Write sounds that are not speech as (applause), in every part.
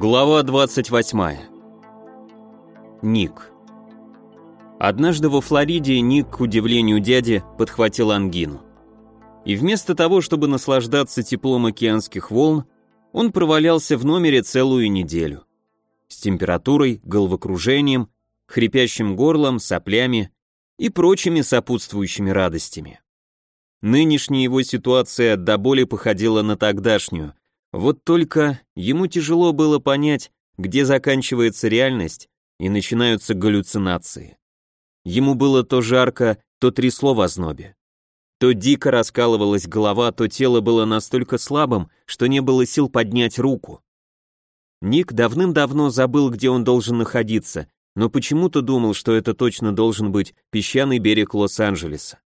Глава 28. Ник. Однажды во Флориде Ник, к удивлению дяди, подхватил ангину. И вместо того, чтобы наслаждаться теплом океанских волн, он провалялся в номере целую неделю. С температурой, головокружением, хрипящим горлом, соплями и прочими сопутствующими радостями. Нынешняя его ситуация до боли походила на тогдашнюю, вот только ему тяжело было понять, где заканчивается реальность и начинаются галлюцинации. Ему было то жарко, то трясло в ознобе. То дико раскалывалась голова, то тело было настолько слабым, что не было сил поднять руку. Ник давным-давно забыл, где он должен находиться, но почему-то думал, что это точно должен быть песчаный берег Лос-Анджелеса.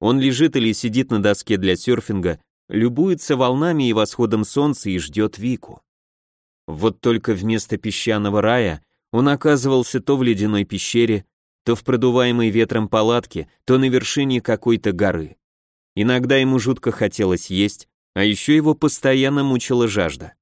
Он лежит или сидит на доске для серфинга, любуется волнами и восходом солнца и ждет Вику. Вот только вместо песчаного рая он оказывался то в ледяной пещере, то в продуваемой ветром палатке, то на вершине какой-то горы. Иногда ему жутко хотелось есть, а еще его постоянно мучила жажда.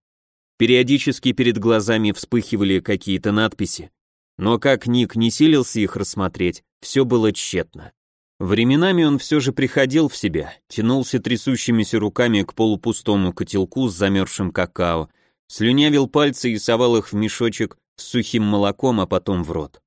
Периодически перед глазами вспыхивали какие-то надписи, но как Ник не силился их рассмотреть, все было тщетно. Временами он все же приходил в себя, тянулся трясущимися руками к полупустому котелку с замерзшим какао, слюнявил пальцы и совал их в мешочек с сухим молоком, а потом в рот.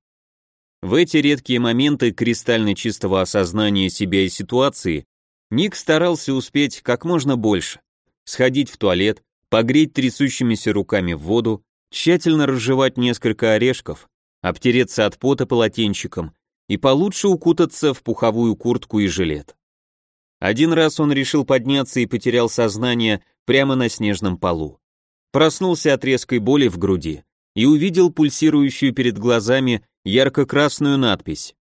В эти редкие моменты кристально чистого осознания себя и ситуации Ник старался успеть как можно больше. Сходить в туалет, погреть трясущимися руками в воду, тщательно разжевать несколько орешков, обтереться от пота полотенчиком, и получше укутаться в пуховую куртку и жилет. Один раз он решил подняться и потерял сознание прямо на снежном полу. Проснулся от резкой боли в груди и увидел пульсирующую перед глазами ярко-красную надпись.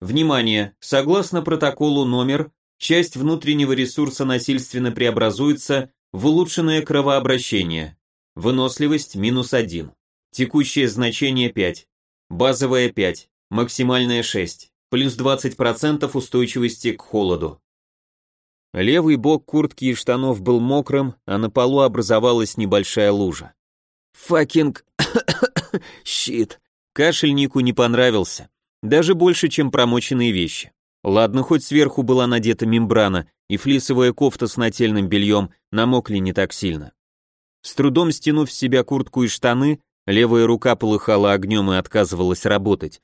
Внимание! Согласно протоколу номер, часть внутреннего ресурса насильственно преобразуется в улучшенное кровообращение. Выносливость минус 1. Текущее значение 5. Базовое 5 максимальная 6, плюс 20% устойчивости к холоду. Левый бок куртки и штанов был мокрым, а на полу образовалась небольшая лужа. «Факинг... щит!» Кашель Нику не понравился, даже больше, чем промоченные вещи. Ладно, хоть сверху была надета мембрана, и флисовая кофта с нательным бельем намокли не так сильно. С трудом стянув с себя куртку и штаны, левая рука полыхала огнем и отказывалась работать,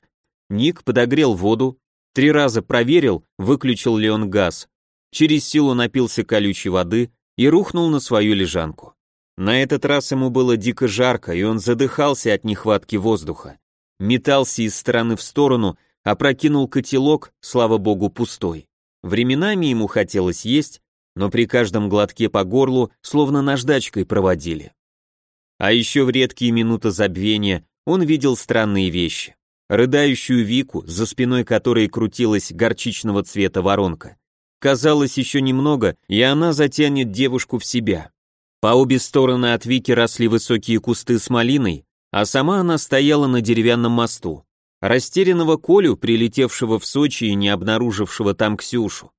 Ник подогрел воду, три раза проверил, выключил ли он газ, через силу напился колючей воды и рухнул на свою лежанку. На этот раз ему было дико жарко, и он задыхался от нехватки воздуха. Метался из стороны в сторону, опрокинул котелок, слава богу, пустой. Временами ему хотелось есть, но при каждом глотке по горлу словно наждачкой проводили. А еще в редкие минуты забвения он видел странные вещи рыдающую Вику, за спиной которой крутилась горчичного цвета воронка. Казалось, еще немного, и она затянет девушку в себя. По обе стороны от Вики росли высокие кусты с малиной, а сама она стояла на деревянном мосту. Растерянного Колю, прилетевшего в Сочи и не обнаружившего там Ксюшу.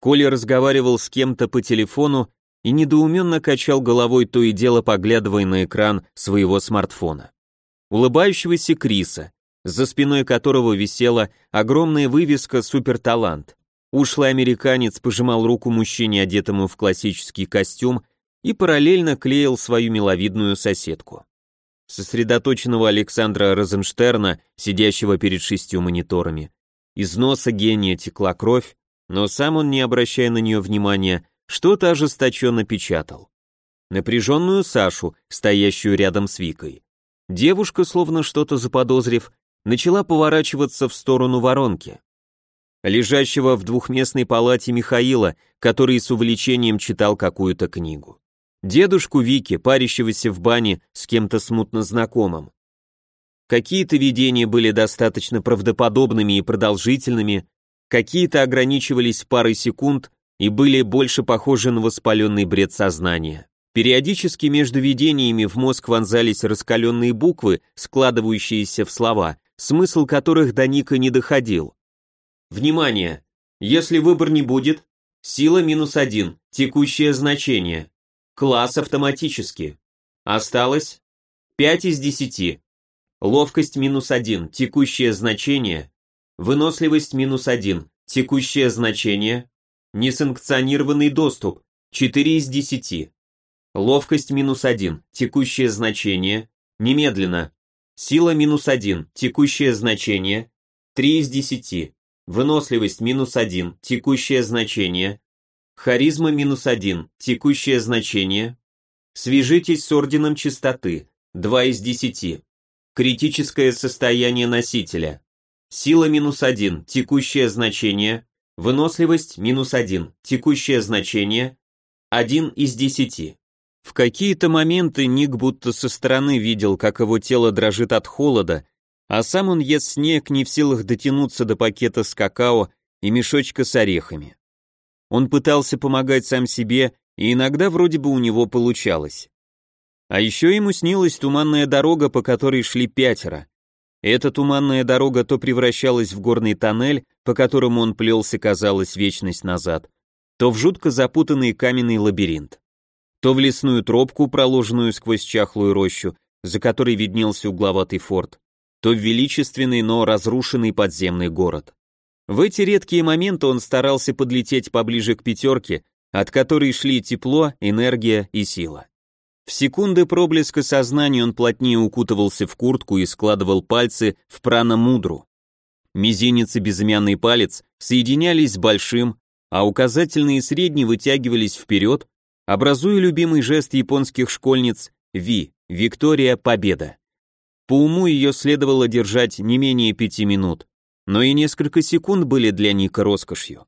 Коля разговаривал с кем-то по телефону и недоуменно качал головой, то и дело поглядывая на экран своего смартфона. Улыбающегося Криса, за спиной которого висела огромная вывеска «Суперталант». Ушлый американец пожимал руку мужчине, одетому в классический костюм, и параллельно клеил свою миловидную соседку. Сосредоточенного Александра Розенштерна, сидящего перед шестью мониторами. Из носа гения текла кровь, но сам он, не обращая на нее внимания, что-то ожесточенно печатал. Напряженную Сашу, стоящую рядом с Викой. Девушка, словно что-то заподозрив, начала поворачиваться в сторону воронки. Лежащего в двухместной палате Михаила, который с увлечением читал какую-то книгу. Дедушку Вики, парящегося в бане с кем-то смутно знакомым. Какие-то видения были достаточно правдоподобными и продолжительными, какие-то ограничивались парой секунд и были больше похожи на воспаленный бред сознания. Периодически между видениями в мозг вонзались раскаленные буквы, складывающиеся в слова, смысл которых до Ника не доходил. Внимание! Если выбор не будет, сила минус один, текущее значение. Класс автоматически. Осталось 5 из 10. Ловкость минус 1, текущее значение. Выносливость минус 1, текущее значение. Несанкционированный доступ, 4 из 10. Ловкость минус 1, текущее значение. Немедленно. Сила минус 1, текущее значение. 3 из 10. Выносливость минус 1, текущее значение. Харизма минус 1, текущее значение. Свяжитесь с орденом чистоты, 2 из 10. Критическое состояние носителя. Сила минус 1, текущее значение. Выносливость минус 1, текущее значение. 1 из 10. В какие-то моменты Ник будто со стороны видел, как его тело дрожит от холода, а сам он ест снег, не в силах дотянуться до пакета с какао и мешочка с орехами. Он пытался помогать сам себе, и иногда вроде бы у него получалось. А еще ему снилась туманная дорога, по которой шли пятеро. Эта туманная дорога то превращалась в горный тоннель, по которому он плелся, казалось, вечность назад, то в жутко запутанный каменный лабиринт то в лесную тропку, проложенную сквозь чахлую рощу, за которой виднелся угловатый форт, то в величественный, но разрушенный подземный город. В эти редкие моменты он старался подлететь поближе к пятерке, от которой шли тепло, энергия и сила. В секунды проблеска сознания он плотнее укутывался в куртку и складывал пальцы в прана-мудру. Мизинец и безымянный палец соединялись с большим, а указательный и средний вытягивались вперед, образуя любимый жест японских школьниц «Ви» — «Виктория Победа». По уму ее следовало держать не менее пяти минут, но и несколько секунд были для Ника роскошью.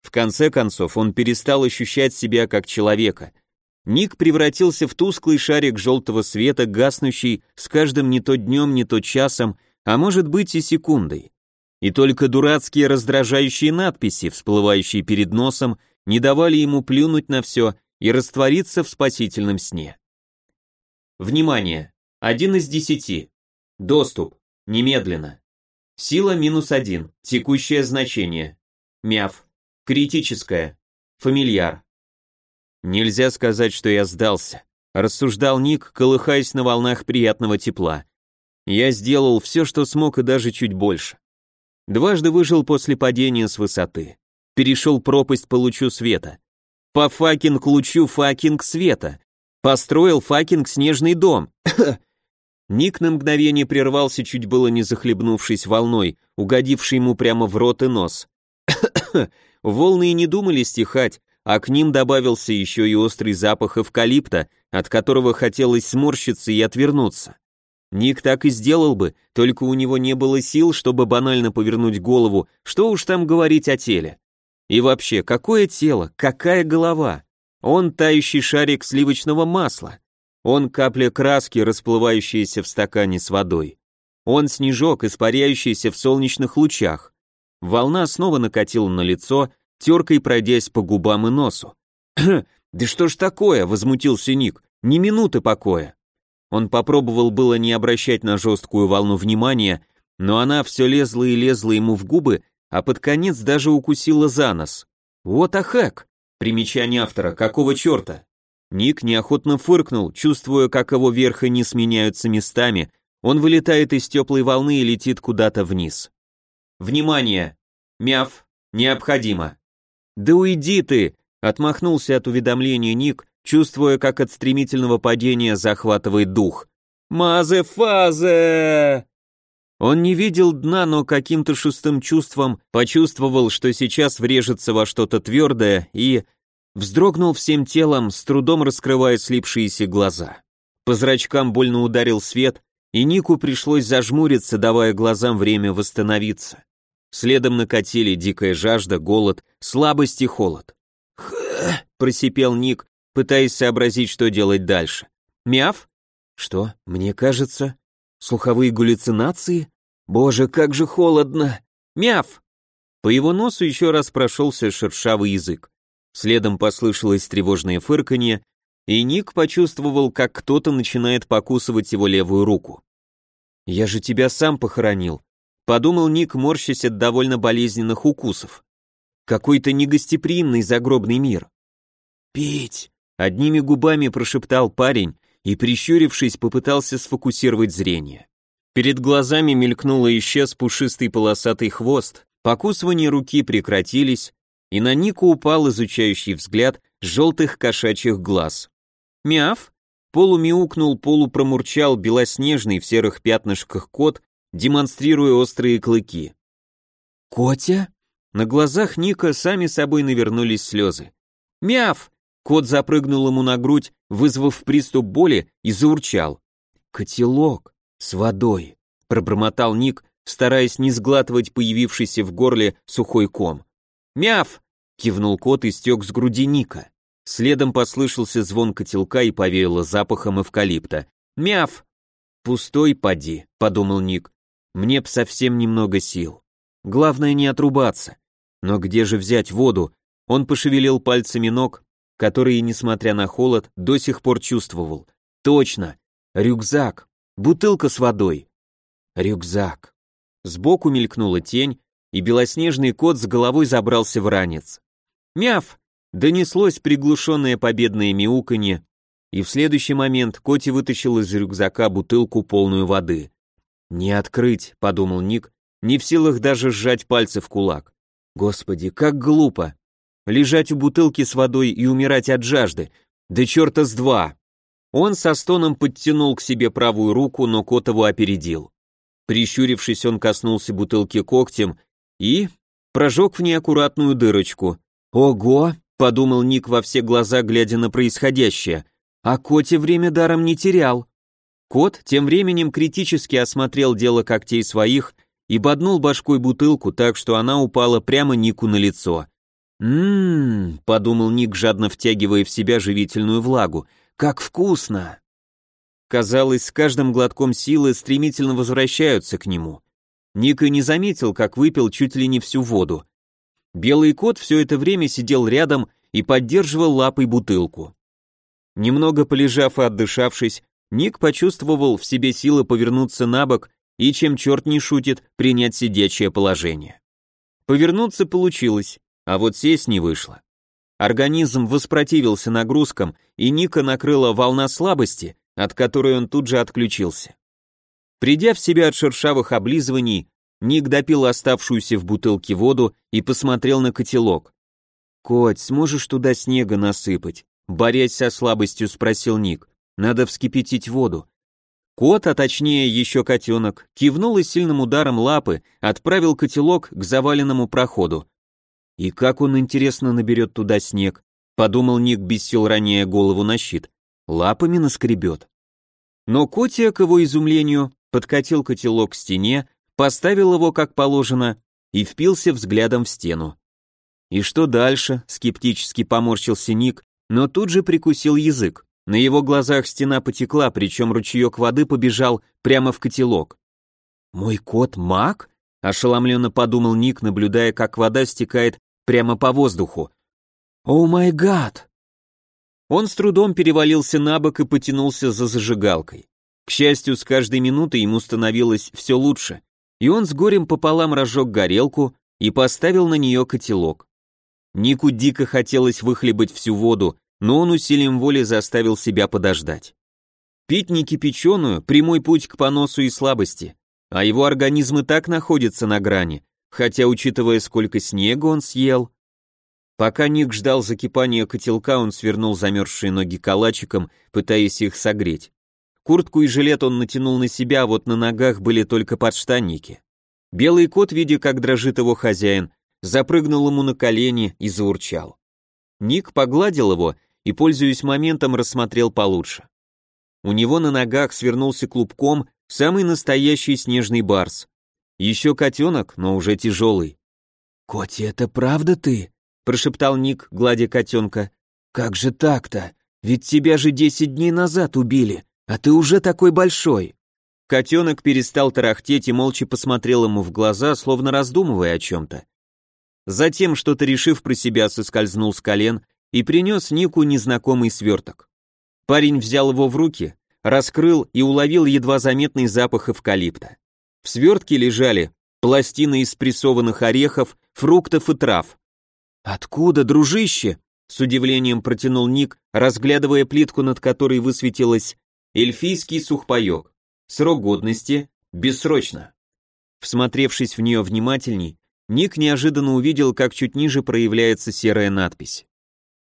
В конце концов, он перестал ощущать себя как человека. Ник превратился в тусклый шарик желтого света, гаснущий с каждым не то днем, не то часом, а может быть и секундой. И только дурацкие раздражающие надписи, всплывающие перед носом, не давали ему плюнуть на все и раствориться в спасительном сне. Внимание! Один из десяти. Доступ. Немедленно. Сила минус один. Текущее значение. Мяв. Критическое. Фамильяр. Нельзя сказать, что я сдался. Рассуждал Ник, колыхаясь на волнах приятного тепла. Я сделал все, что смог и даже чуть больше. Дважды выжил после падения с высоты перешел пропасть по лучу света. По fucking лучу fucking света. Построил fucking снежный дом. (coughs) Ник на мгновение прервался, чуть было не захлебнувшись волной, угодившей ему прямо в рот и нос. (coughs) Волны и не думали стихать, а к ним добавился еще и острый запах эвкалипта, от которого хотелось сморщиться и отвернуться. Ник так и сделал бы, только у него не было сил, чтобы банально повернуть голову, что уж там говорить о теле. И вообще, какое тело, какая голова? Он тающий шарик сливочного масла. Он капля краски, расплывающаяся в стакане с водой. Он снежок, испаряющийся в солнечных лучах. Волна снова накатила на лицо, теркой пройдясь по губам и носу. «Да что ж такое?» — возмутился Ник. «Ни минуты покоя». Он попробовал было не обращать на жесткую волну внимания, но она все лезла и лезла ему в губы, а под конец даже укусила за нос. Вот ахак! Примечание автора, какого черта? Ник неохотно фыркнул, чувствуя, как его верх и низ меняются местами, он вылетает из теплой волны и летит куда-то вниз. Внимание! Мяв, необходимо. Да уйди ты! Отмахнулся от уведомления Ник, чувствуя, как от стремительного падения захватывает дух. «Мазе-фазе!» Он не видел дна, но каким-то шестым чувством почувствовал, что сейчас врежется во что-то твердое и вздрогнул всем телом, с трудом раскрывая слипшиеся глаза. По зрачкам больно ударил свет, и Нику пришлось зажмуриться, давая глазам время восстановиться. Следом накатили дикая жажда, голод, слабость и холод. «Х...» — просипел Ник, пытаясь сообразить, что делать дальше. «Мяв?» «Что, мне кажется...» Слуховые галлюцинации? Боже, как же холодно! Мяв! По его носу еще раз прошелся шершавый язык. Следом послышалось тревожное фырканье, и Ник почувствовал, как кто-то начинает покусывать его левую руку. «Я же тебя сам похоронил», — подумал Ник, морщась от довольно болезненных укусов. «Какой-то негостеприимный загробный мир». «Пить!» — одними губами прошептал парень, и, прищурившись, попытался сфокусировать зрение. Перед глазами мелькнул и исчез пушистый полосатый хвост, покусывания руки прекратились, и на Нику упал изучающий взгляд желтых кошачьих глаз. «Мяв!» Полумяукнул, полупромурчал белоснежный в серых пятнышках кот, демонстрируя острые клыки. «Котя?» На глазах Ника сами собой навернулись слезы. «Мяв!» Кот запрыгнул ему на грудь, вызвав приступ боли, и заурчал. «Котелок с водой», — пробормотал Ник, стараясь не сглатывать появившийся в горле сухой ком. «Мяв!» — кивнул кот и стек с груди Ника. Следом послышался звон котелка и повеяло запахом эвкалипта. «Мяв!» «Пустой поди», — подумал Ник. «Мне б совсем немного сил. Главное не отрубаться. Но где же взять воду?» Он пошевелил пальцами ног, которые, несмотря на холод, до сих пор чувствовал. Точно, рюкзак, бутылка с водой. Рюкзак. Сбоку мелькнула тень, и белоснежный кот с головой забрался в ранец. «Мяв!» — донеслось приглушенное победное мяуканье, и в следующий момент Коти вытащил из рюкзака бутылку полную воды. «Не открыть», — подумал Ник, не в силах даже сжать пальцы в кулак. «Господи, как глупо! Лежать у бутылки с водой и умирать от жажды. Да черта с два! Он со стоном подтянул к себе правую руку, но кот его опередил. Прищурившись, он коснулся бутылки когтем и прожег в ней аккуратную дырочку. «Ого!» — подумал Ник во все глаза, глядя на происходящее. «А коте время даром не терял». Кот тем временем критически осмотрел дело когтей своих и боднул башкой бутылку так, что она упала прямо Нику на лицо. «Ммм», — подумал Ник, жадно втягивая в себя живительную влагу, — «как вкусно!» Казалось, с каждым глотком силы стремительно возвращаются к нему. Ник и не заметил, как выпил чуть ли не всю воду. Белый кот все это время сидел рядом и поддерживал лапой бутылку. Немного полежав и отдышавшись, Ник почувствовал в себе силы повернуться на бок и, чем черт не шутит, принять сидячее положение. Повернуться получилось а вот сесть не вышло. Организм воспротивился нагрузкам, и Ника накрыла волна слабости, от которой он тут же отключился. Придя в себя от шершавых облизываний, Ник допил оставшуюся в бутылке воду и посмотрел на котелок. «Коть, сможешь туда снега насыпать?» Борясь со слабостью, спросил Ник. «Надо вскипятить воду». Кот, а точнее еще котенок, кивнул и сильным ударом лапы отправил котелок к заваленному проходу. И как он, интересно, наберет туда снег? Подумал Ник, без сил роняя голову на щит. Лапами наскребет. Но Котия, к его изумлению, подкатил котелок к стене, поставил его как положено и впился взглядом в стену. И что дальше? Скептически поморщился Ник, но тут же прикусил язык. На его глазах стена потекла, причем ручеек воды побежал прямо в котелок. «Мой кот маг?» – ошеломленно подумал Ник, наблюдая, как вода стекает прямо по воздуху. «О май гад!» Он с трудом перевалился на бок и потянулся за зажигалкой. К счастью, с каждой минутой ему становилось все лучше, и он с горем пополам разжег горелку и поставил на нее котелок. Нику дико хотелось выхлебать всю воду, но он усилием воли заставил себя подождать. Пить не кипяченую – прямой путь к поносу и слабости, а его организм и так находится на грани, хотя, учитывая, сколько снега он съел... Пока Ник ждал закипания котелка, он свернул замерзшие ноги калачиком, пытаясь их согреть. Куртку и жилет он натянул на себя, а вот на ногах были только подштанники. Белый кот, видя, как дрожит его хозяин, запрыгнул ему на колени и заурчал. Ник погладил его и, пользуясь моментом, рассмотрел получше. У него на ногах свернулся клубком самый настоящий снежный барс. Еще котенок, но уже тяжелый. «Коти, это правда ты?» – прошептал Ник, гладя котенка. «Как же так-то? Ведь тебя же десять дней назад убили, а ты уже такой большой!» Котенок перестал тарахтеть и молча посмотрел ему в глаза, словно раздумывая о чем-то. Затем, что-то решив про себя, соскользнул с колен и принес Нику незнакомый сверток. Парень взял его в руки, раскрыл и уловил едва заметный запах эвкалипта. В свертке лежали пластины из прессованных орехов, фруктов и трав. «Откуда, дружище?» — с удивлением протянул Ник, разглядывая плитку, над которой высветилась Эльфийский сухпайок. Срок годности – бессрочно. Всмотревшись в нее внимательней, Ник неожиданно увидел, как чуть ниже проявляется серая надпись.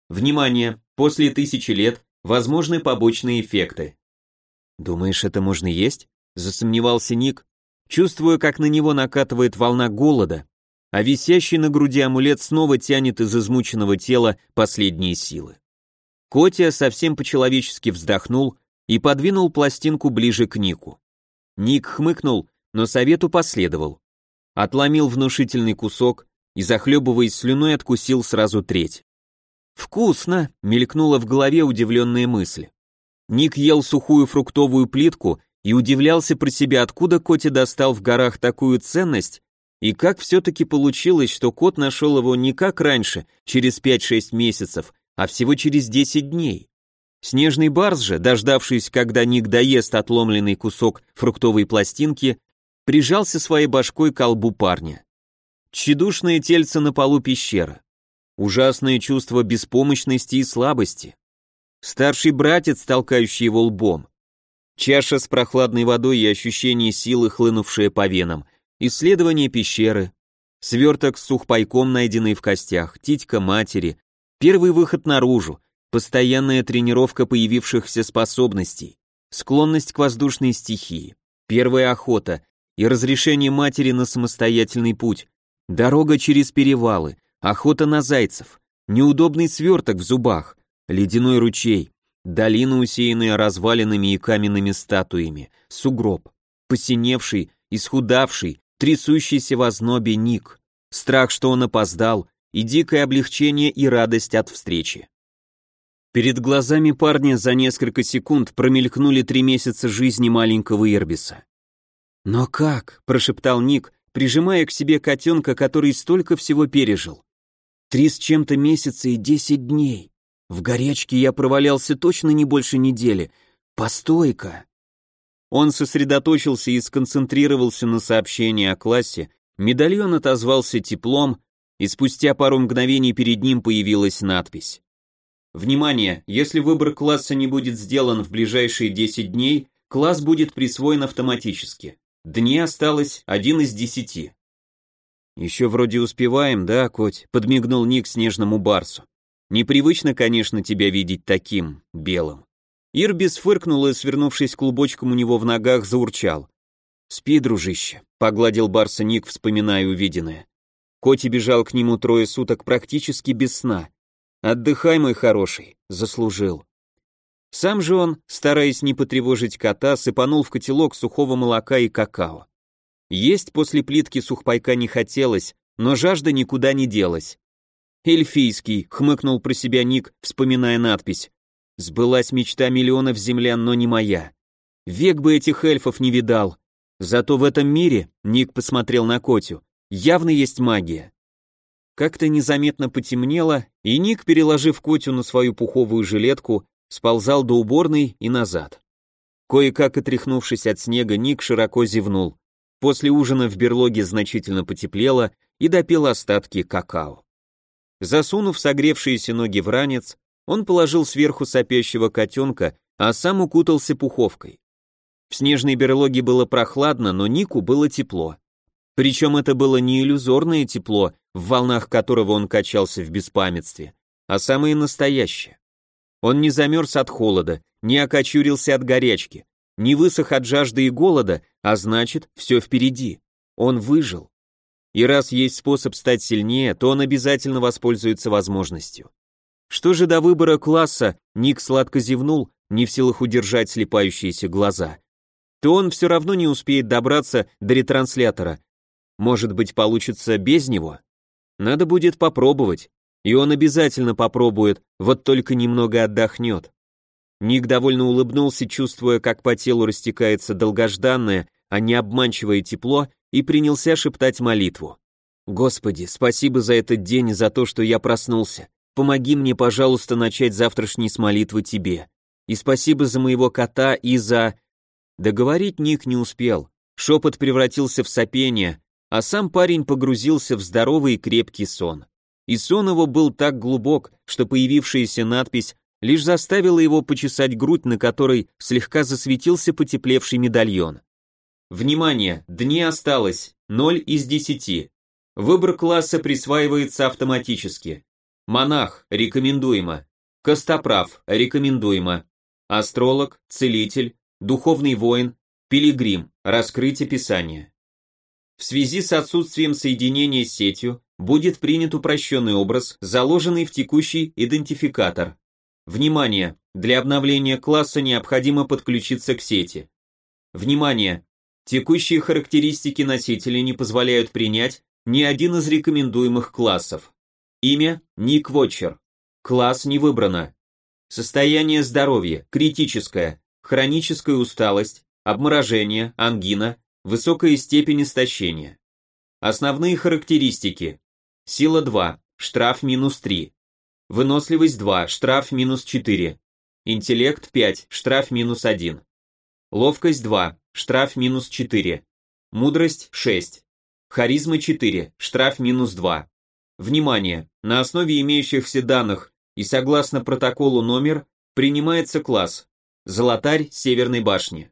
Внимание! После тысячи лет возможны побочные эффекты. «Думаешь, это можно есть?» – засомневался Ник, чувствуя, как на него накатывает волна голода, а висящий на груди амулет снова тянет из измученного тела последние силы. Котя совсем по-человечески вздохнул и подвинул пластинку ближе к Нику. Ник хмыкнул, но совету последовал. Отломил внушительный кусок и, захлебываясь слюной, откусил сразу треть. «Вкусно!» — мелькнула в голове удивленная мысль. Ник ел сухую фруктовую плитку и удивлялся про себя, откуда Коти достал в горах такую ценность, и как все-таки получилось, что кот нашел его не как раньше, через 5-6 месяцев, а всего через 10 дней. Снежный барс же, дождавшись, когда Ник доест отломленный кусок фруктовой пластинки, прижался своей башкой к колбу парня. Тщедушное тельце на полу пещеры. Ужасное чувство беспомощности и слабости. Старший братец, толкающий его лбом. Чаша с прохладной водой и ощущение силы, хлынувшее по венам. Исследование пещеры. Сверток с сухпайком, найденный в костях. Титька матери. Первый выход наружу. Постоянная тренировка появившихся способностей. Склонность к воздушной стихии. Первая охота. И разрешение матери на самостоятельный путь. Дорога через перевалы. Охота на зайцев. Неудобный сверток в зубах. Ледяной ручей. Долина, усеянная развалинами и каменными статуями, сугроб, посиневший, исхудавший, трясущийся в ознобе Ник, страх, что он опоздал, и дикое облегчение и радость от встречи. Перед глазами парня за несколько секунд промелькнули три месяца жизни маленького Ирбиса. «Но как?» – прошептал Ник, прижимая к себе котенка, который столько всего пережил. «Три с чем-то месяца и десять дней. В горячке я провалялся точно не больше недели. Постой-ка. Он сосредоточился и сконцентрировался на сообщении о классе, медальон отозвался теплом, и спустя пару мгновений перед ним появилась надпись. Внимание, если выбор класса не будет сделан в ближайшие 10 дней, класс будет присвоен автоматически. Дни осталось один из десяти. «Еще вроде успеваем, да, Коть?» — подмигнул Ник снежному барсу. Непривычно, конечно, тебя видеть таким, белым. Ирбис фыркнул и, свернувшись клубочком у него в ногах, заурчал. «Спи, дружище», — погладил Барса Ник, вспоминая увиденное. Коти бежал к нему трое суток практически без сна. «Отдыхай, мой хороший», — заслужил. Сам же он, стараясь не потревожить кота, сыпанул в котелок сухого молока и какао. Есть после плитки сухпайка не хотелось, но жажда никуда не делась. «Эльфийский», — хмыкнул про себя Ник, вспоминая надпись. «Сбылась мечта миллионов землян, но не моя. Век бы этих эльфов не видал. Зато в этом мире, — Ник посмотрел на Котю, — явно есть магия». Как-то незаметно потемнело, и Ник, переложив Котю на свою пуховую жилетку, сползал до уборной и назад. Кое-как отряхнувшись от снега, Ник широко зевнул. После ужина в берлоге значительно потеплело и допил остатки какао. Засунув согревшиеся ноги в ранец, он положил сверху сопящего котенка, а сам укутался пуховкой. В снежной берлоге было прохладно, но Нику было тепло. Причем это было не иллюзорное тепло, в волнах которого он качался в беспамятстве, а самое настоящее. Он не замерз от холода, не окочурился от горячки, не высох от жажды и голода, а значит, все впереди. Он выжил. И раз есть способ стать сильнее, то он обязательно воспользуется возможностью. Что же до выбора класса, Ник сладко зевнул, не в силах удержать слепающиеся глаза. То он все равно не успеет добраться до ретранслятора. Может быть, получится без него? Надо будет попробовать. И он обязательно попробует, вот только немного отдохнет. Ник довольно улыбнулся, чувствуя, как по телу растекается долгожданное, а не обманчивое тепло, и принялся шептать молитву. «Господи, спасибо за этот день и за то, что я проснулся. Помоги мне, пожалуйста, начать завтрашний с молитвы тебе. И спасибо за моего кота и за...» Договорить Ник не успел. Шепот превратился в сопение, а сам парень погрузился в здоровый и крепкий сон. И сон его был так глубок, что появившаяся надпись лишь заставило его почесать грудь, на которой слегка засветился потеплевший медальон. Внимание, дни осталось, 0 из 10. Выбор класса присваивается автоматически. Монах, рекомендуемо. Костоправ, рекомендуемо. Астролог, целитель, духовный воин, пилигрим, раскрыть описание. В связи с отсутствием соединения с сетью будет принят упрощенный образ, заложенный в текущий идентификатор. Внимание! Для обновления класса необходимо подключиться к сети. Внимание! Текущие характеристики носителя не позволяют принять ни один из рекомендуемых классов. Имя – Ник Вотчер. Класс не выбрано. Состояние здоровья – критическое, хроническая усталость, обморожение, ангина, высокая степень истощения. Основные характеристики. Сила 2, штраф минус 3. Выносливость 2, штраф минус 4. Интеллект 5, штраф минус 1. Ловкость 2, штраф минус 4. Мудрость 6. Харизма 4, штраф минус 2. Внимание! На основе имеющихся данных и согласно протоколу номер принимается класс Золотарь Северной башни.